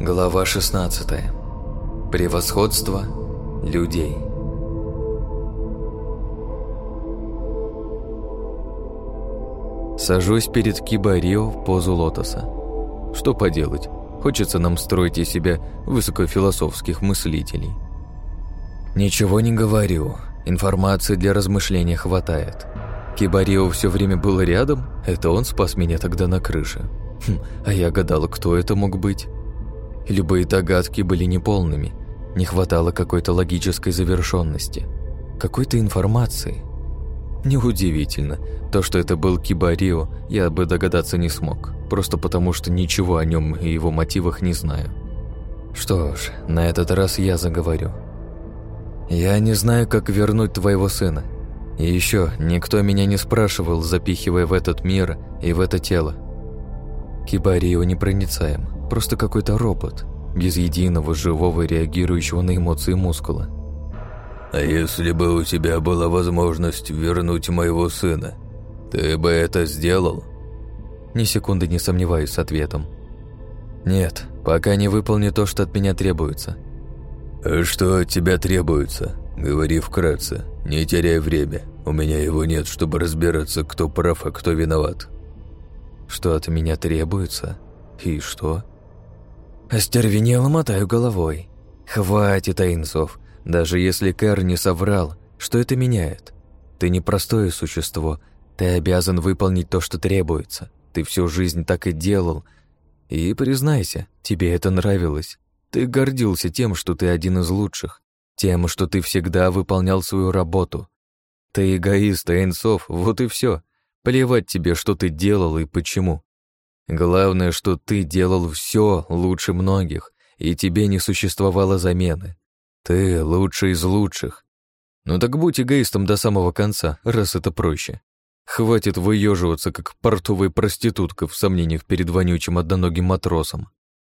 Глава 16. Превосходство людей. Сажусь перед Кибарио в позу лотоса. Что поделать? Хочется нам строить из себя высокофилософских мыслителей. Ничего не говорю. Информации для размышления хватает. Кибарио все время был рядом, это он спас меня тогда на крыше. Хм, а я гадала, кто это мог быть. Любые догадки были неполными. Не хватало какой-то логической завершенности, какой-то информации. Неудивительно, то, что это был Кибарио, я бы догадаться не смог, просто потому что ничего о нем и его мотивах не знаю. Что ж, на этот раз я заговорю. Я не знаю, как вернуть твоего сына. И еще никто меня не спрашивал, запихивая в этот мир и в это тело. Кибарио непроницаем, просто какой-то робот, без единого живого реагирующего на эмоции мускула. «А если бы у тебя была возможность вернуть моего сына, ты бы это сделал?» Ни секунды не сомневаюсь с ответом. «Нет, пока не выполню то, что от меня требуется». «А что от тебя требуется? Говори вкратце, не теряй время. У меня его нет, чтобы разбираться, кто прав, а кто виноват». Что от меня требуется? И что? Остервенело мотаю головой. Хватит, Айнцов. Даже если Кэр не соврал, что это меняет? Ты не простое существо. Ты обязан выполнить то, что требуется. Ты всю жизнь так и делал. И, признайся, тебе это нравилось. Ты гордился тем, что ты один из лучших. Тем, что ты всегда выполнял свою работу. Ты эгоист, Эйнсов, вот и все. Плевать тебе, что ты делал и почему. Главное, что ты делал все лучше многих, и тебе не существовало замены. Ты лучший из лучших. Ну так будь эгоистом до самого конца, раз это проще. Хватит выеживаться, как портовая проститутка в сомнениях перед вонючим одноногим матросом.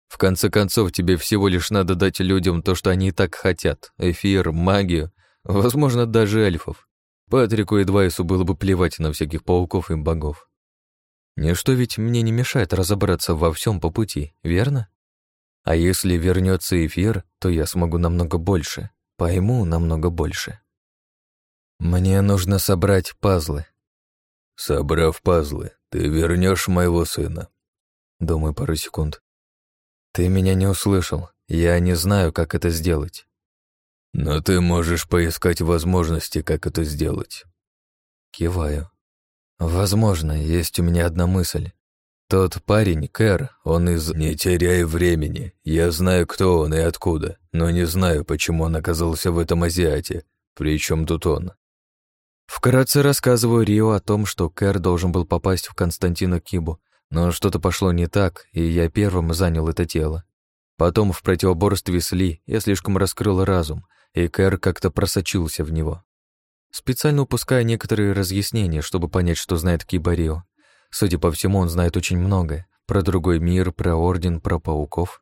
В конце концов, тебе всего лишь надо дать людям то, что они и так хотят. Эфир, магию, возможно, даже эльфов. Патрику и Двайсу было бы плевать на всяких пауков и богов. Ничто ведь мне не мешает разобраться во всем по пути, верно? А если вернется эфир, то я смогу намного больше, пойму намного больше. Мне нужно собрать пазлы. Собрав пазлы, ты вернешь моего сына. Думаю пару секунд. Ты меня не услышал. Я не знаю, как это сделать. Но ты можешь поискать возможности, как это сделать. Киваю. Возможно, есть у меня одна мысль. Тот парень, Кэр, он из... Не теряй времени. Я знаю, кто он и откуда, но не знаю, почему он оказался в этом Азиате. Причем тут он? Вкратце рассказываю Рио о том, что Кэр должен был попасть в Константина Кибу, но что-то пошло не так, и я первым занял это тело. Потом в противоборстве с Ли я слишком раскрыл разум, и Кэр как-то просочился в него. Специально упуская некоторые разъяснения, чтобы понять, что знает Кибарио. Судя по всему, он знает очень многое. Про другой мир, про Орден, про пауков.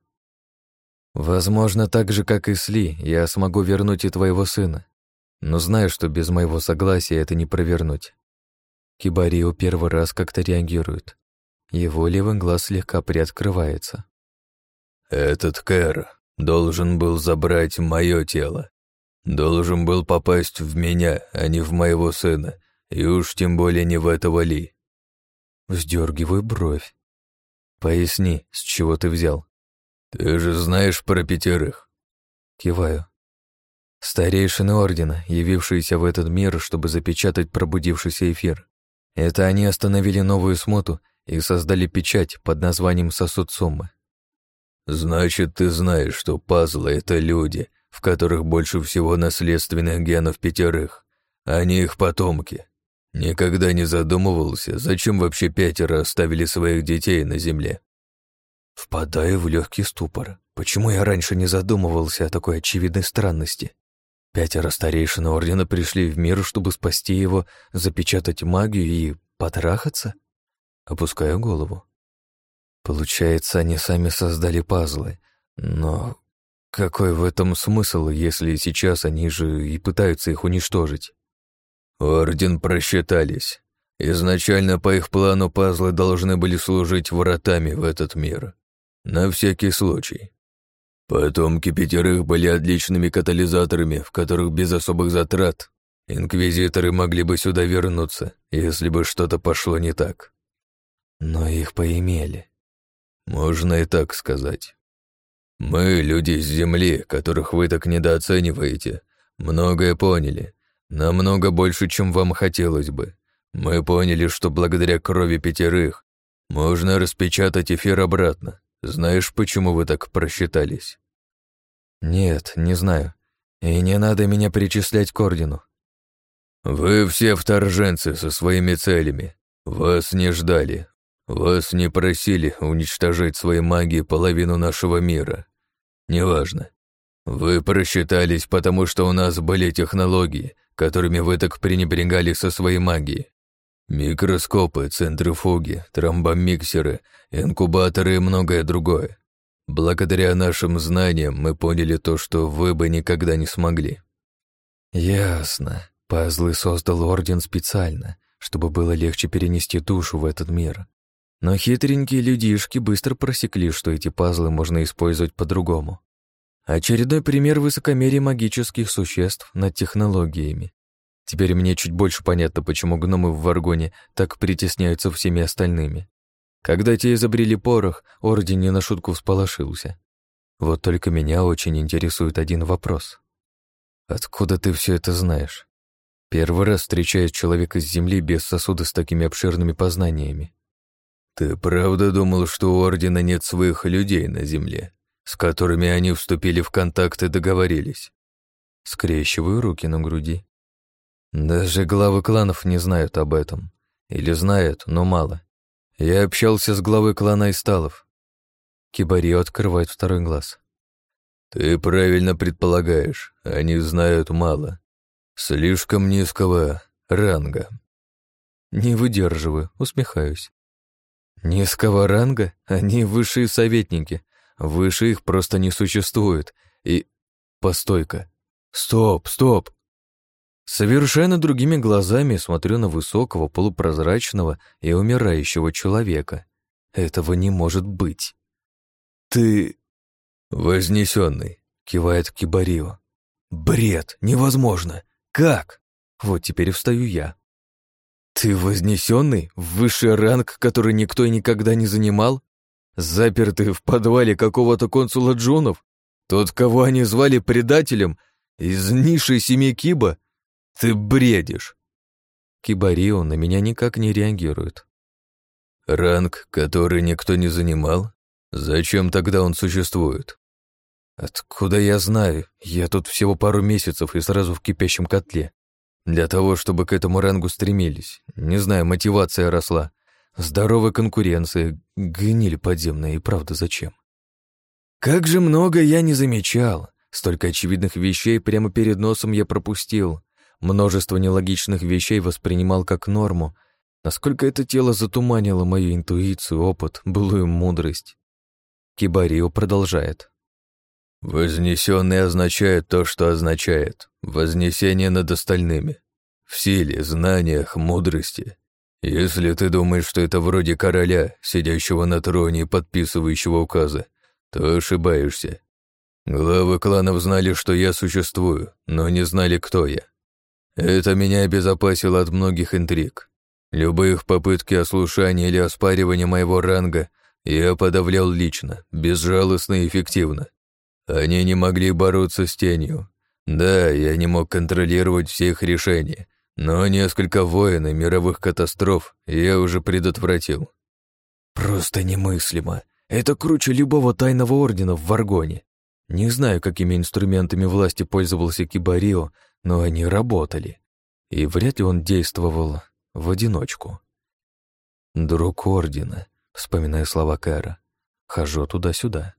Возможно, так же, как и Сли, я смогу вернуть и твоего сына. Но знаю, что без моего согласия это не провернуть. Кибарио первый раз как-то реагирует. Его левый глаз слегка приоткрывается. «Этот Кэр должен был забрать мое тело. Должен был попасть в меня, а не в моего сына, и уж тем более не в этого Ли. Вздергиваю бровь. Поясни, с чего ты взял? Ты же знаешь про пятерых. Киваю. Старейшины Ордена, явившиеся в этот мир, чтобы запечатать пробудившийся эфир. Это они остановили новую смуту и создали печать под названием «Сосуд Суммы». «Значит, ты знаешь, что пазлы — это люди, в которых больше всего наследственных генов пятерых. Они их потомки. Никогда не задумывался, зачем вообще пятеро оставили своих детей на земле. Впадаю в легкий ступор. Почему я раньше не задумывался о такой очевидной странности? Пятеро старейшин Ордена пришли в мир, чтобы спасти его, запечатать магию и потрахаться? Опускаю голову. Получается, они сами создали пазлы. Но какой в этом смысл, если сейчас они же и пытаются их уничтожить? Орден просчитались. Изначально по их плану пазлы должны были служить вратами в этот мир. На всякий случай. Потомки пятерых были отличными катализаторами, в которых без особых затрат инквизиторы могли бы сюда вернуться, если бы что-то пошло не так. Но их поимели. Можно и так сказать. Мы, люди с Земли, которых вы так недооцениваете, многое поняли, намного больше, чем вам хотелось бы. Мы поняли, что благодаря крови пятерых можно распечатать эфир обратно. Знаешь, почему вы так просчитались? Нет, не знаю. И не надо меня перечислять к ордену. Вы все вторженцы со своими целями. Вас не ждали. Вас не просили уничтожать своей магией половину нашего мира. Неважно. Вы просчитались, потому что у нас были технологии, которыми вы так пренебрегали со своей магией. Микроскопы, центрифуги, тромбомиксеры, инкубаторы и многое другое. Благодаря нашим знаниям мы поняли то, что вы бы никогда не смогли. Ясно. Пазлы создал Орден специально, чтобы было легче перенести душу в этот мир. Но хитренькие людишки быстро просекли, что эти пазлы можно использовать по-другому. Очередной пример высокомерия магических существ над технологиями. Теперь мне чуть больше понятно, почему гномы в Варгоне так притесняются всеми остальными. Когда те изобрели порох, Орден не на шутку всполошился. Вот только меня очень интересует один вопрос. Откуда ты все это знаешь? Первый раз встречаюсь человека с Земли без сосуда с такими обширными познаниями. Ты правда думал, что у Ордена нет своих людей на Земле, с которыми они вступили в контакт и договорились? Скрещиваю руки на груди. Даже главы кланов не знают об этом. Или знают, но мало. Я общался с главой клана Исталов. Кибарио открывает второй глаз. Ты правильно предполагаешь, они знают мало. Слишком низкого ранга. Не выдерживаю, усмехаюсь. Низкого ранга? Они высшие советники. Выше их просто не существует. И... Постойка. Стоп, стоп. Совершенно другими глазами смотрю на высокого, полупрозрачного и умирающего человека. Этого не может быть. «Ты...» «Вознесенный», — кивает Кибарио. «Бред! Невозможно! Как?» Вот теперь встаю я. «Ты вознесенный? Высший ранг, который никто и никогда не занимал? Запертый в подвале какого-то консула Джунов? Тот, кого они звали предателем? Из ниши семьи Киба? Ты бредишь. Кибарио на меня никак не реагирует. Ранг, который никто не занимал? Зачем тогда он существует? Откуда я знаю? Я тут всего пару месяцев и сразу в кипящем котле. Для того, чтобы к этому рангу стремились. Не знаю, мотивация росла. Здоровая конкуренция, гниль подземная, и правда зачем? Как же много я не замечал. Столько очевидных вещей прямо перед носом я пропустил. Множество нелогичных вещей воспринимал как норму. Насколько это тело затуманило мою интуицию, опыт, былую мудрость. Кибарио продолжает. «Вознесенный означает то, что означает. Вознесение над остальными. В силе, знаниях, мудрости. Если ты думаешь, что это вроде короля, сидящего на троне и подписывающего указы, то ошибаешься. Главы кланов знали, что я существую, но не знали, кто я. Это меня обезопасило от многих интриг. Любых попытки ослушания или оспаривания моего ранга я подавлял лично, безжалостно и эффективно. Они не могли бороться с тенью. Да, я не мог контролировать все их решения, но несколько войн и мировых катастроф я уже предотвратил. Просто немыслимо. Это круче любого тайного ордена в Варгоне. Не знаю, какими инструментами власти пользовался Кибарио, но они работали, и вряд ли он действовал в одиночку. «Друг Ордена», вспоминая слова Кэра, хожу туда-сюда.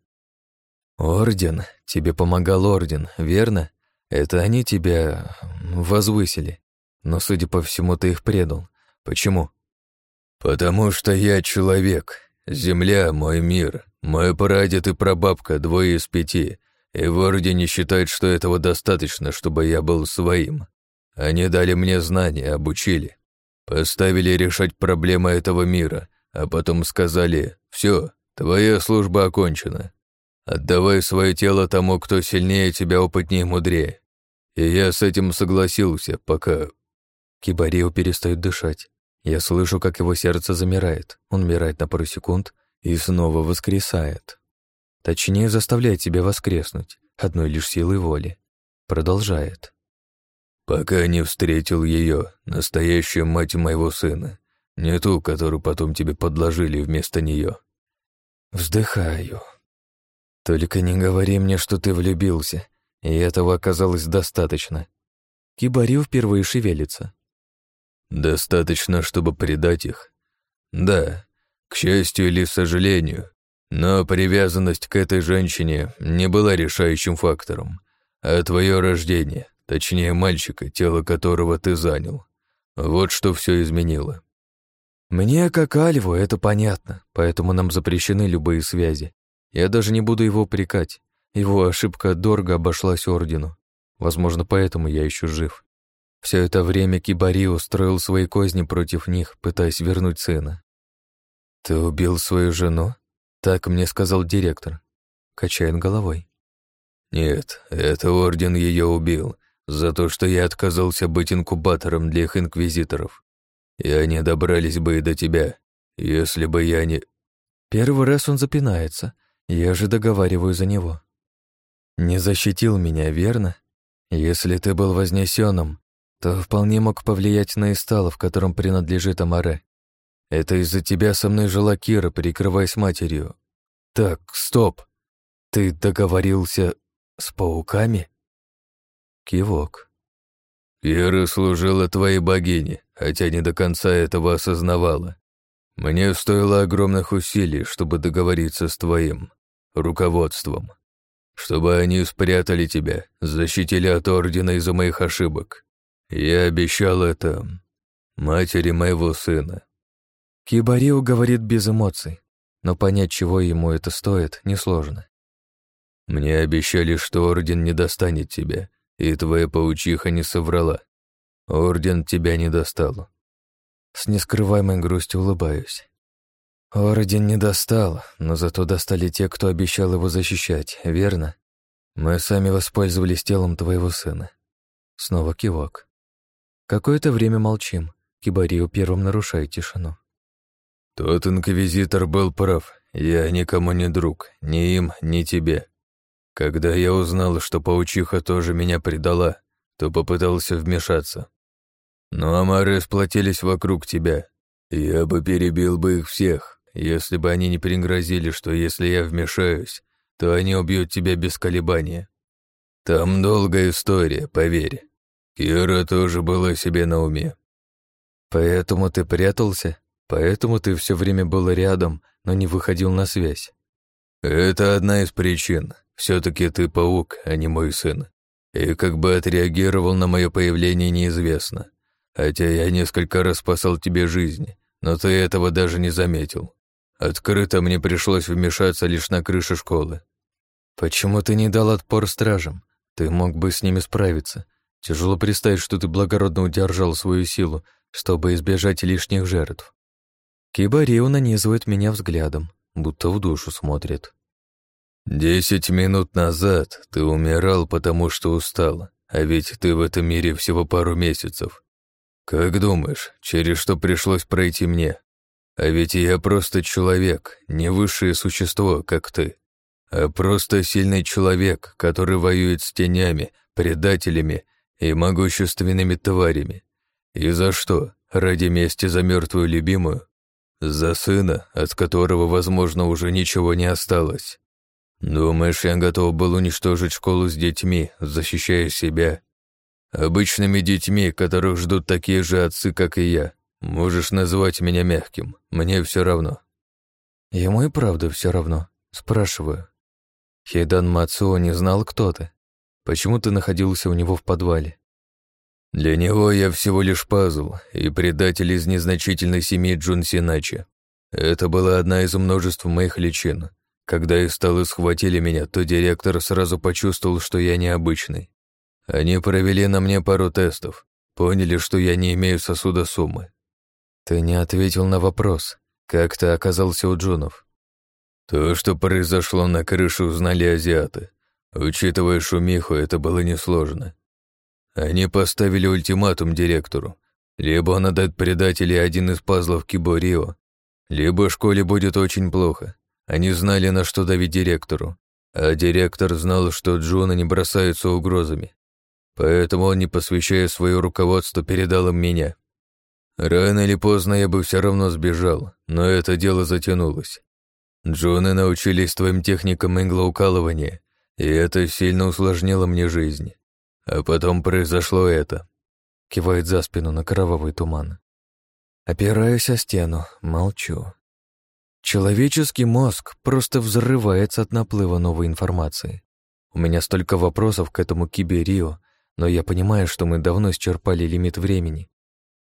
«Орден, тебе помогал Орден, верно? Это они тебя возвысили, но, судя по всему, ты их предал. Почему?» «Потому что я человек. Земля — мой мир. Мой прадед и прабабка — двое из пяти, и в Ордене считают, что этого достаточно, чтобы я был своим. Они дали мне знания, обучили. Поставили решать проблемы этого мира, а потом сказали «Все, твоя служба окончена». Отдавай свое тело тому, кто сильнее тебя, опытнее и мудрее. И я с этим согласился, пока...» Кибарио перестает дышать. Я слышу, как его сердце замирает. Он умирает на пару секунд и снова воскресает. Точнее, заставляет себя воскреснуть, одной лишь силой воли. Продолжает. «Пока не встретил ее, настоящую мать моего сына, не ту, которую потом тебе подложили вместо нее. Вздыхаю. Только не говори мне, что ты влюбился, и этого оказалось достаточно. Кибарил впервые шевелится. Достаточно, чтобы предать их? Да, к счастью или сожалению, но привязанность к этой женщине не была решающим фактором, а твое рождение, точнее мальчика, тело которого ты занял. Вот что все изменило. Мне, как Альву, это понятно, поэтому нам запрещены любые связи. Я даже не буду его упрекать. Его ошибка дорого обошлась ордену. Возможно, поэтому я еще жив. Все это время Кибари устроил свои козни против них, пытаясь вернуть сына. «Ты убил свою жену?» Так мне сказал директор. Качает головой. «Нет, это орден ее убил, за то, что я отказался быть инкубатором для их инквизиторов. И они добрались бы и до тебя, если бы я не...» Первый раз он запинается, я же договариваю за него. «Не защитил меня, верно? Если ты был вознесенным, то вполне мог повлиять на Истала, в котором принадлежит Амаре. Это из-за тебя со мной жила Кира, прикрываясь матерью. Так, стоп. Ты договорился с пауками? Кивок. Кира служила твоей богине, хотя не до конца этого осознавала. Мне стоило огромных усилий, чтобы договориться с твоим руководством, чтобы они спрятали тебя, защитили от Ордена из-за моих ошибок. Я обещал это матери моего сына. Кибарио говорит без эмоций, но понять, чего ему это стоит, несложно. Мне обещали, что Орден не достанет тебя, и твоя паучиха не соврала. Орден тебя не достал. С нескрываемой грустью улыбаюсь. Орден не достал, но зато достали те, кто обещал его защищать, верно? Мы сами воспользовались телом твоего сына. Снова кивок. Какое-то время молчим. Кибарио первым нарушает тишину. Тот инквизитор был прав. Я никому не друг, ни им, ни тебе. Когда я узнал, что паучиха тоже меня предала, то попытался вмешаться. Но амары сплотились вокруг тебя. Я бы перебил бы их всех, если бы они не пригрозили, что если я вмешаюсь, то они убьют тебя без колебания. Там долгая история, поверь. Кира тоже была себе на уме. Поэтому ты прятался? Поэтому ты все время был рядом, но не выходил на связь? Это одна из причин. Все-таки ты паук, а не мой сын. И как бы отреагировал на мое появление, неизвестно. Хотя я несколько раз спасал тебе жизнь, но ты этого даже не заметил. Открыто мне пришлось вмешаться лишь на крыше школы. Почему ты не дал отпор стражам? Ты мог бы с ними справиться. Тяжело представить, что ты благородно удержал свою силу, чтобы избежать лишних жертв. Кибарио нанизывает меня взглядом, будто в душу смотрит. «Десять минут назад ты умирал, потому что устал, а ведь ты в этом мире всего пару месяцев. Как думаешь, через что пришлось пройти мне? А ведь я просто человек, не высшее существо, как ты, а просто сильный человек, который воюет с тенями, предателями и могущественными тварями. И за что? Ради мести за мертвую любимую? За сына, от которого, возможно, уже ничего не осталось. Думаешь, я готов был уничтожить школу с детьми, защищая себя? Обычными детьми, которых ждут такие же отцы, как и я, Можешь назвать меня мягким, мне все равно. Ему и правда все равно. Спрашиваю. Хейдан Мацуо не знал, кто ты. Почему ты находился у него в подвале? Для него я всего лишь пазл и предатель из незначительной семьи Джун Синачи. Это была одна из множеств моих личин. Когда Исталы схватили меня, то директор сразу почувствовал, что я необычный. Они провели на мне пару тестов, поняли, что я не имею сосуда суммы, «Ты не ответил на вопрос. Как ты оказался у Джунов?» То, что произошло на крыше, узнали азиаты. Учитывая шумиху, это было несложно. Они поставили ультиматум директору. Либо он отдает предателей один из пазлов Киборио, либо школе будет очень плохо. Они знали, на что давить директору, а директор знал, что Джона не бросаются угрозами. Поэтому он, не посвящая свое руководство, передал им меня. Рано или поздно я бы все равно сбежал, но это дело затянулось. Джоны научились твоим техникам иглоукалывания, и это сильно усложнило мне жизнь. А потом произошло это. Кивает за спину на кровавый туман. Опираюсь о стену, молчу. Человеческий мозг просто взрывается от наплыва новой информации. У меня столько вопросов к этому киберио, но я понимаю, что мы давно исчерпали лимит времени.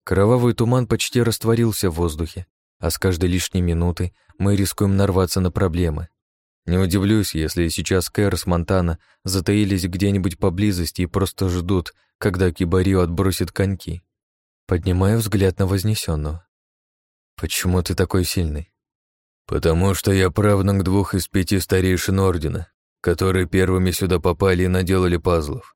Кровавый туман почти растворился в воздухе, а с каждой лишней минутой мы рискуем нарваться на проблемы. Не удивлюсь, если сейчас Кэр с Монтана затаились где-нибудь поблизости и просто ждут, когда Кибарио отбросит коньки. Поднимаю взгляд на Вознесенного. «Почему ты такой сильный?» «Потому что я правнук двух из пяти старейшин Ордена, которые первыми сюда попали и наделали пазлов.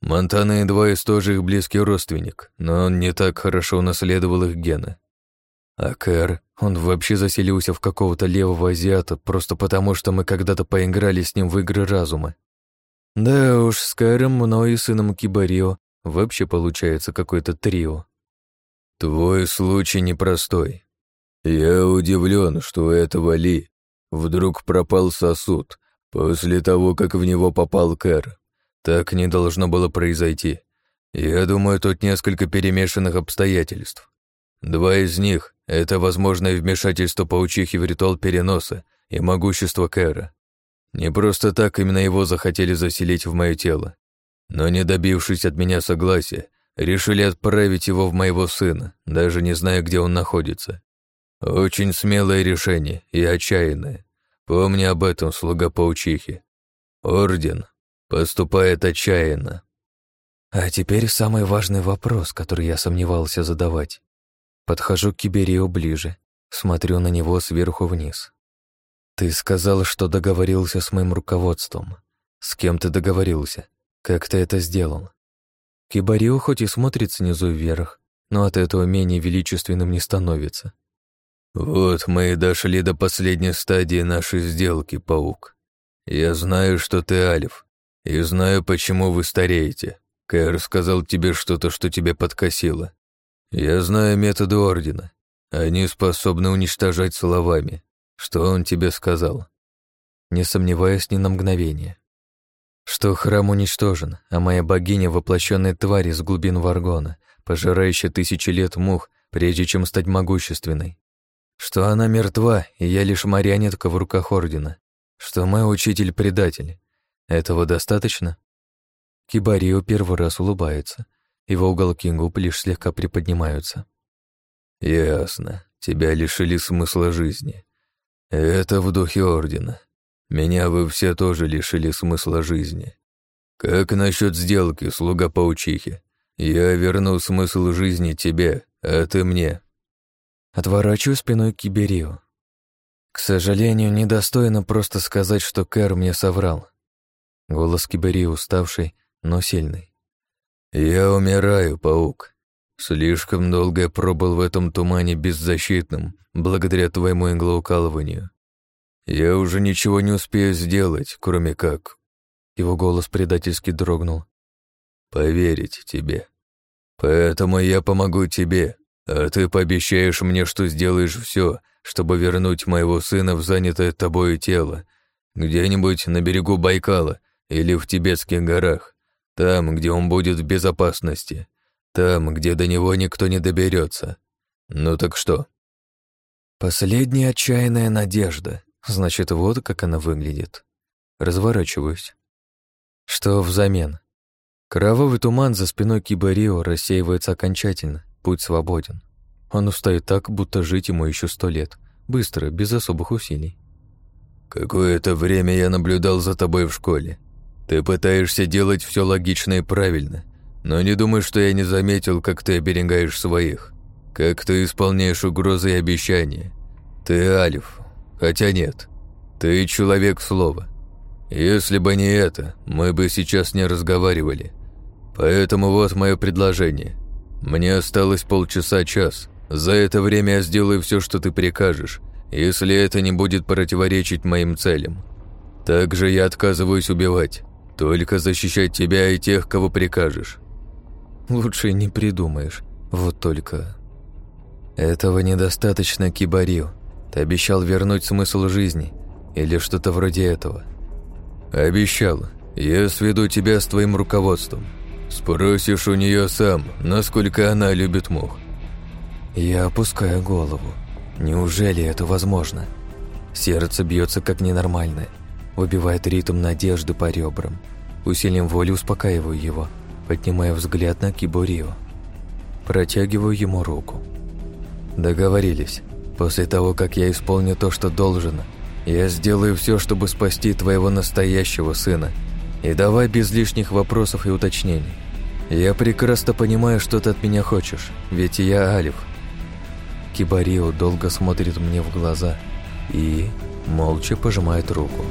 Монтана едва из тоже их близкий родственник, но он не так хорошо унаследовал их гены. А Кэр, он вообще заселился в какого-то левого азиата, просто потому что мы когда-то поиграли с ним в игры разума. Да уж, с Кэром, мной и сыном Кибарио вообще получается какое-то трио. Твой случай непростой. Я удивлен, что у этого Ли вдруг пропал сосуд после того, как в него попал Кэр. Так не должно было произойти. Я думаю, тут несколько перемешанных обстоятельств. Два из них — это возможное вмешательство паучихи в ритуал переноса и могущество Кэра. Не просто так именно его захотели заселить в мое тело. Но не добившись от меня согласия, решили отправить его в моего сына, даже не зная, где он находится. Очень смелое решение и отчаянное. Помни об этом, слуга паучихи. Орден поступает отчаянно. А теперь самый важный вопрос, который я сомневался задавать. Подхожу к Киберио ближе, смотрю на него сверху вниз. Ты сказал, что договорился с моим руководством. С кем ты договорился? Как ты это сделал? Кибарио хоть и смотрит снизу вверх, но от этого менее величественным не становится. Вот мы и дошли до последней стадии нашей сделки, паук. Я знаю, что ты Алиф, и знаю, почему вы стареете. Кэр сказал тебе что-то, что тебя подкосило. Я знаю методы Ордена. Они способны уничтожать словами. Что он тебе сказал? Не сомневаясь ни на мгновение. Что храм уничтожен, а моя богиня — воплощенная тварь из глубин Варгона, пожирающая тысячи лет мух, прежде чем стать могущественной. Что она мертва, и я лишь марионетка в руках Ордена. Что мой учитель — предатель. Этого достаточно? Кибарио первый раз улыбается — его уголки губ лишь слегка приподнимаются. «Ясно. Тебя лишили смысла жизни. Это в духе Ордена. Меня вы все тоже лишили смысла жизни. Как насчет сделки, слуга паучихи? Я верну смысл жизни тебе, а ты мне». Отворачиваю спиной к Киберио. К сожалению, недостойно просто сказать, что Кэр мне соврал. Голос Киберио уставший, но сильный. «Я умираю, паук. Слишком долго я пробыл в этом тумане беззащитным, благодаря твоему иглоукалыванию. Я уже ничего не успею сделать, кроме как...» Его голос предательски дрогнул. «Поверить тебе. Поэтому я помогу тебе, а ты пообещаешь мне, что сделаешь все, чтобы вернуть моего сына в занятое тобою тело, где-нибудь на берегу Байкала или в Тибетских горах. Там, где он будет в безопасности. Там, где до него никто не доберется. Ну так что? Последняя отчаянная надежда. Значит, вот как она выглядит. Разворачиваюсь. Что взамен? Кровавый туман за спиной Кибарио рассеивается окончательно. Путь свободен. Он устает так, будто жить ему еще сто лет. Быстро, без особых усилий. Какое-то время я наблюдал за тобой в школе. Ты пытаешься делать все логично и правильно, но не думай, что я не заметил, как ты оберегаешь своих, как ты исполняешь угрозы и обещания. Ты Алиф, хотя нет. Ты человек слова. Если бы не это, мы бы сейчас не разговаривали. Поэтому вот мое предложение. Мне осталось полчаса-час. За это время я сделаю все, что ты прикажешь, если это не будет противоречить моим целям. Также я отказываюсь убивать, только защищать тебя и тех, кого прикажешь. Лучше не придумаешь. Вот только... Этого недостаточно, Кибарил. Ты обещал вернуть смысл жизни. Или что-то вроде этого. Обещал. Я сведу тебя с твоим руководством. Спросишь у нее сам, насколько она любит мух. Я опускаю голову. Неужели это возможно? Сердце бьется как ненормальное. Выбивает ритм надежды по ребрам. Усилием воли успокаиваю его, поднимая взгляд на Кибурио. Протягиваю ему руку. Договорились. После того, как я исполню то, что должно, я сделаю все, чтобы спасти твоего настоящего сына. И давай без лишних вопросов и уточнений. Я прекрасно понимаю, что ты от меня хочешь, ведь я Алиф. Кибарио долго смотрит мне в глаза и молча пожимает руку.